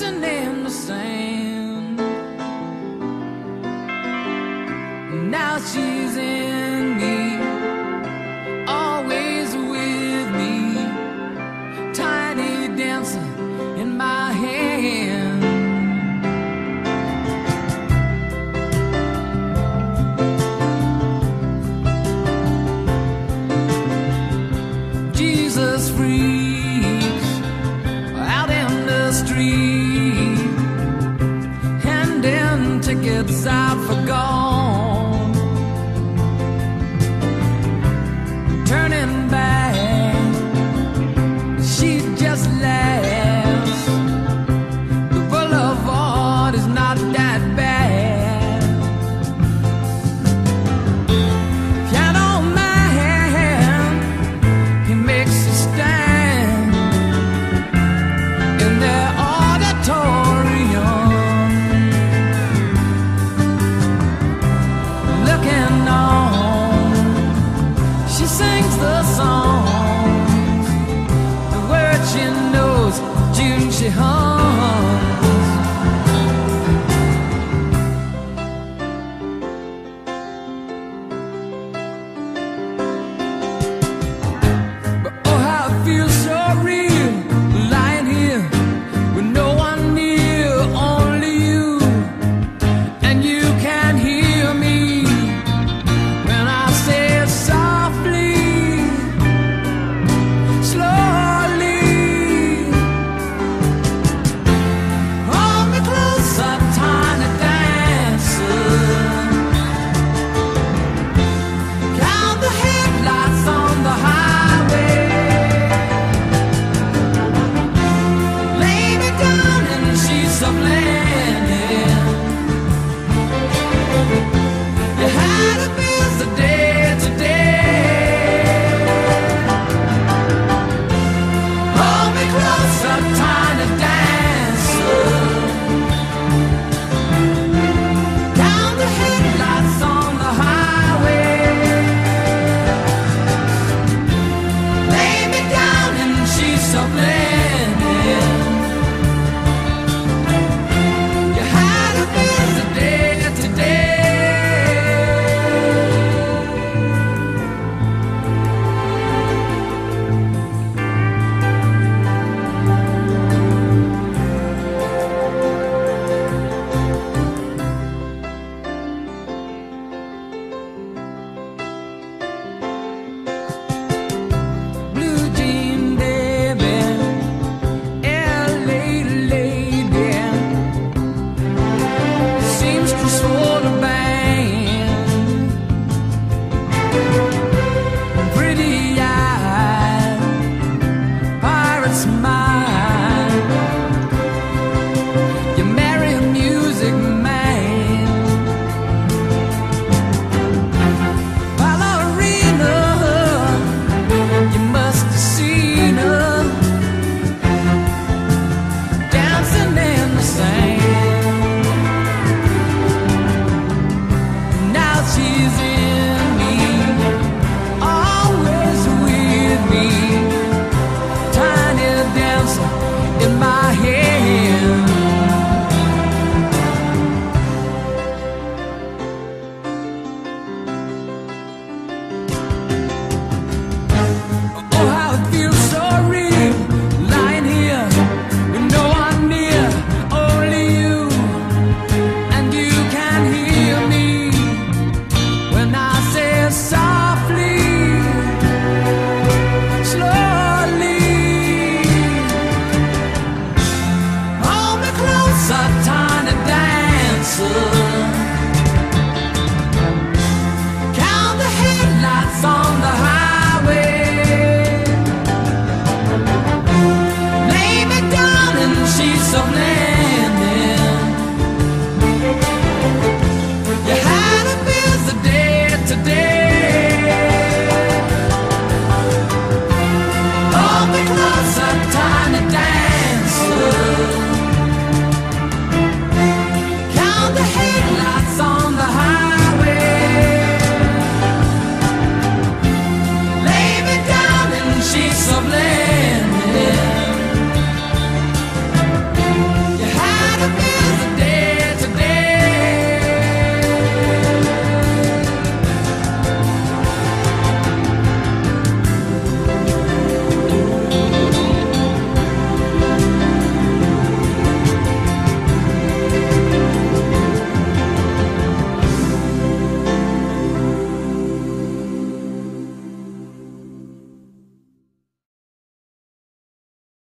listening the same. I've forgotten. the song. The words she knows, June she hums.